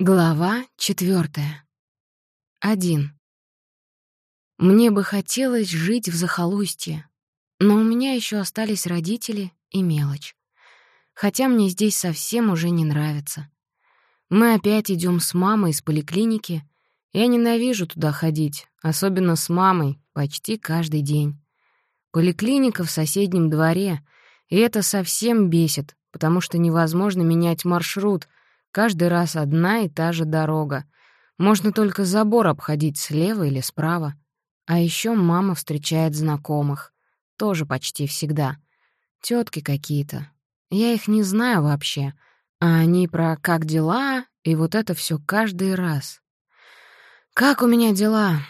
Глава четвертая. Один. Мне бы хотелось жить в захолустье, но у меня еще остались родители и мелочь. Хотя мне здесь совсем уже не нравится. Мы опять идем с мамой из поликлиники. Я ненавижу туда ходить, особенно с мамой, почти каждый день. Поликлиника в соседнем дворе, и это совсем бесит, потому что невозможно менять маршрут — Каждый раз одна и та же дорога. Можно только забор обходить слева или справа. А еще мама встречает знакомых. Тоже почти всегда. Тетки какие-то. Я их не знаю вообще. А они про «как дела?» и вот это все каждый раз. «Как у меня дела?»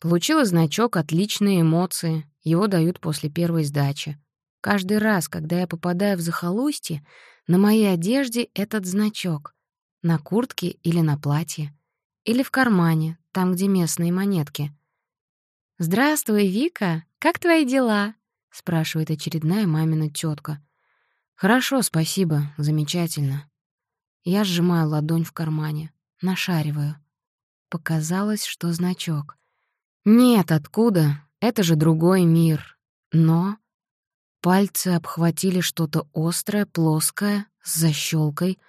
Получила значок «Отличные эмоции». Его дают после первой сдачи. Каждый раз, когда я попадаю в захолустье, на моей одежде этот значок. На куртке или на платье. Или в кармане, там, где местные монетки. «Здравствуй, Вика! Как твои дела?» — спрашивает очередная мамина тетка. «Хорошо, спасибо, замечательно». Я сжимаю ладонь в кармане, нашариваю. Показалось, что значок. Нет, откуда? Это же другой мир. Но пальцы обхватили что-то острое, плоское, с защелкой —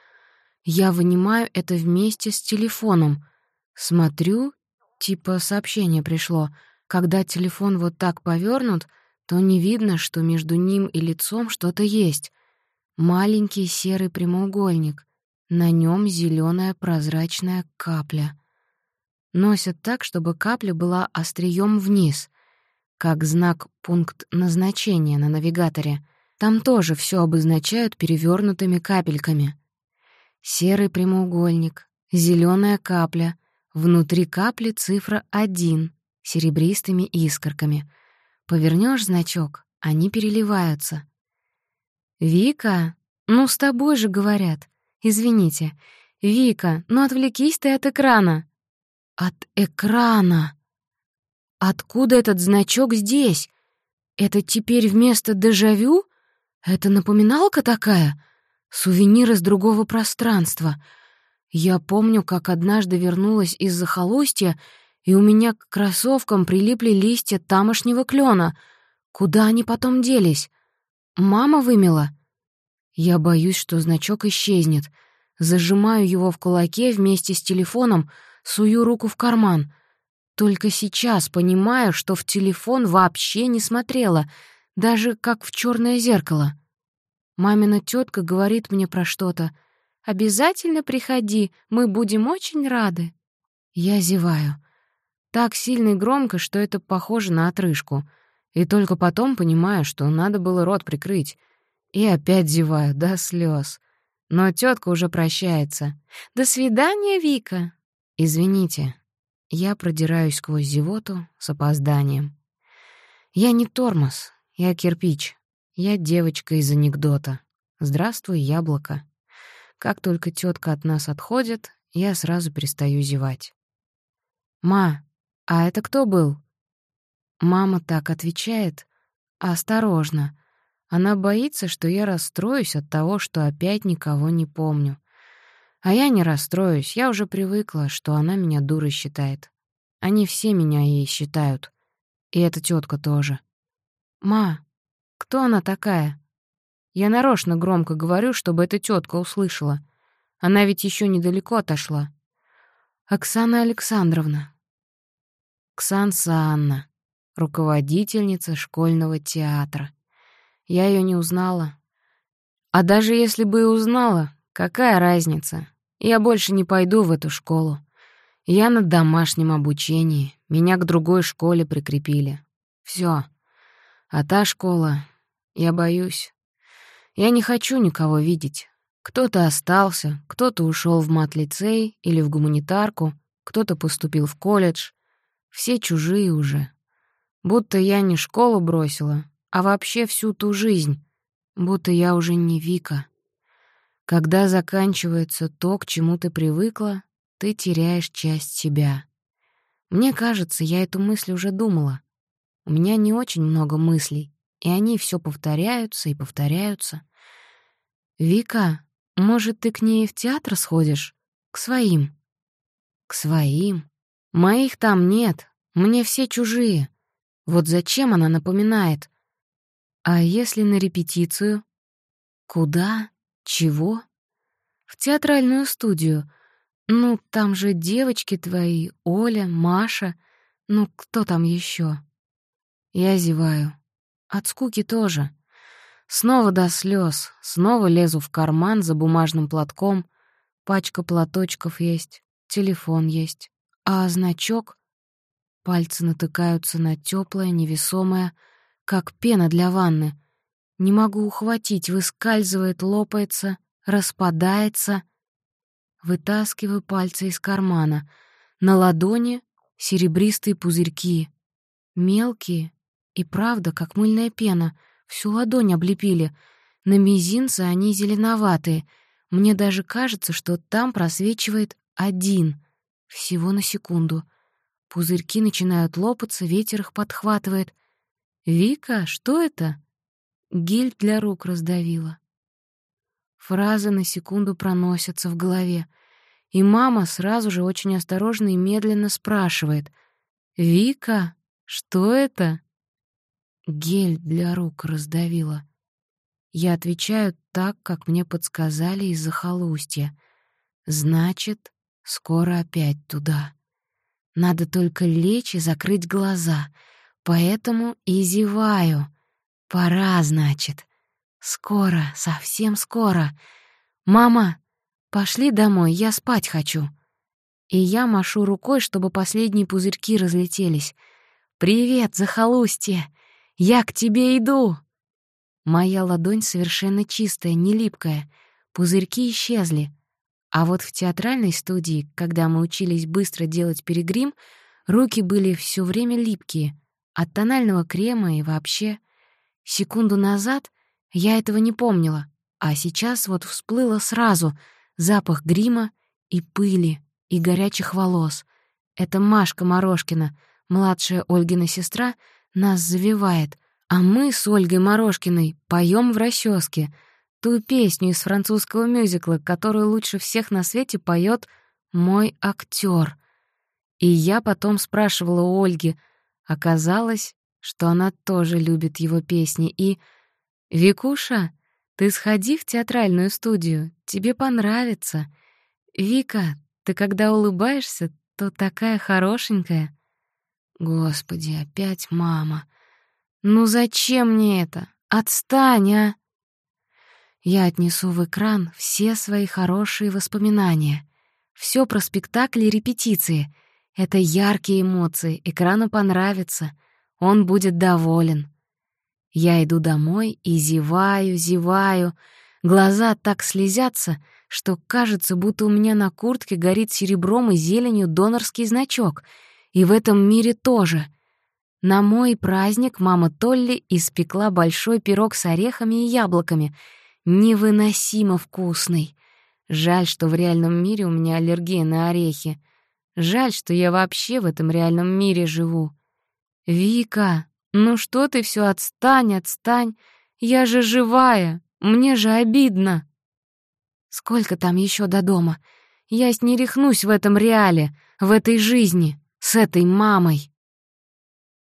я вынимаю это вместе с телефоном. Смотрю, типа сообщение пришло. Когда телефон вот так повернут, то не видно, что между ним и лицом что-то есть. Маленький серый прямоугольник. На нем зеленая прозрачная капля. Носят так, чтобы капля была острием вниз, как знак «пункт назначения» на навигаторе. Там тоже все обозначают перевернутыми капельками. Серый прямоугольник, зеленая капля, внутри капли цифра 1 серебристыми искорками. Повернешь значок, они переливаются. «Вика, ну с тобой же говорят. Извините. Вика, ну отвлекись ты от экрана». «От экрана!» «Откуда этот значок здесь? Это теперь вместо дежавю? Это напоминалка такая?» Сувенир из другого пространства. Я помню, как однажды вернулась из захолустья, и у меня к кроссовкам прилипли листья тамошнего клена. Куда они потом делись? Мама вымела? Я боюсь, что значок исчезнет. Зажимаю его в кулаке вместе с телефоном, сую руку в карман. Только сейчас понимаю, что в телефон вообще не смотрела, даже как в черное зеркало. Мамина тетка говорит мне про что-то. «Обязательно приходи, мы будем очень рады». Я зеваю. Так сильно и громко, что это похоже на отрыжку. И только потом понимаю, что надо было рот прикрыть. И опять зеваю, до слез. Но тетка уже прощается. «До свидания, Вика!» «Извините, я продираюсь сквозь зевоту с опозданием. Я не тормоз, я кирпич. Я девочка из анекдота. Здравствуй, яблоко. Как только тетка от нас отходит, я сразу перестаю зевать. «Ма, а это кто был?» Мама так отвечает. «Осторожно. Она боится, что я расстроюсь от того, что опять никого не помню. А я не расстроюсь, я уже привыкла, что она меня дурой считает. Они все меня ей считают. И эта тетка тоже. «Ма, кто она такая? Я нарочно громко говорю, чтобы эта тетка услышала. Она ведь еще недалеко отошла. Оксана Александровна. Ксанса Анна, руководительница школьного театра. Я ее не узнала. А даже если бы и узнала, какая разница? Я больше не пойду в эту школу. Я на домашнем обучении, меня к другой школе прикрепили. Все. А та школа... Я боюсь. Я не хочу никого видеть. Кто-то остался, кто-то ушел в мат-лицей или в гуманитарку, кто-то поступил в колледж. Все чужие уже. Будто я не школу бросила, а вообще всю ту жизнь. Будто я уже не Вика. Когда заканчивается то, к чему ты привыкла, ты теряешь часть себя. Мне кажется, я эту мысль уже думала. У меня не очень много мыслей, и они все повторяются и повторяются. «Вика, может, ты к ней в театр сходишь? К своим?» К своим? Моих там нет, мне все чужие. Вот зачем она напоминает? А если на репетицию? Куда? Чего? В театральную студию. Ну, там же девочки твои, Оля, Маша. Ну, кто там еще? Я зеваю. От скуки тоже. Снова до слез, снова лезу в карман за бумажным платком. Пачка платочков есть, телефон есть. А значок? Пальцы натыкаются на теплое, невесомое, как пена для ванны. Не могу ухватить, выскальзывает, лопается, распадается. Вытаскиваю пальцы из кармана. На ладони серебристые пузырьки. Мелкие и правда, как мыльная пена. Всю ладонь облепили. На мизинце они зеленоватые. Мне даже кажется, что там просвечивает один. Всего на секунду. Пузырьки начинают лопаться, ветер их подхватывает. «Вика, что это?» Гель для рук раздавила. Фразы на секунду проносятся в голове, и мама сразу же очень осторожно и медленно спрашивает. «Вика, что это?» Гель для рук раздавила. Я отвечаю так, как мне подсказали из захолустья. Значит, скоро опять туда. Надо только лечь и закрыть глаза — Поэтому и зеваю. Пора, значит. Скоро, совсем скоро. Мама, пошли домой, я спать хочу. И я машу рукой, чтобы последние пузырьки разлетелись. «Привет, захолустье! Я к тебе иду!» Моя ладонь совершенно чистая, не липкая. Пузырьки исчезли. А вот в театральной студии, когда мы учились быстро делать перегрим, руки были все время липкие — от тонального крема и вообще. Секунду назад я этого не помнила, а сейчас вот всплыло сразу запах грима и пыли, и горячих волос. Это Машка Морошкина, младшая Ольгина сестра, нас завивает, а мы с Ольгой Морошкиной поем в расческе ту песню из французского мюзикла, которую лучше всех на свете поет мой актер. И я потом спрашивала у Ольги, Оказалось, что она тоже любит его песни и... «Викуша, ты сходи в театральную студию, тебе понравится. Вика, ты когда улыбаешься, то такая хорошенькая». Господи, опять мама. Ну зачем мне это? Отстань, а! Я отнесу в экран все свои хорошие воспоминания. Все про спектакли и репетиции — это яркие эмоции, экрану понравится, он будет доволен. Я иду домой и зеваю, зеваю. Глаза так слезятся, что кажется, будто у меня на куртке горит серебром и зеленью донорский значок. И в этом мире тоже. На мой праздник мама Толли испекла большой пирог с орехами и яблоками. Невыносимо вкусный. Жаль, что в реальном мире у меня аллергия на орехи. Жаль, что я вообще в этом реальном мире живу. Вика, ну что ты все отстань, отстань. Я же живая, мне же обидно. Сколько там еще до дома? Я с не рехнусь в этом реале, в этой жизни, с этой мамой.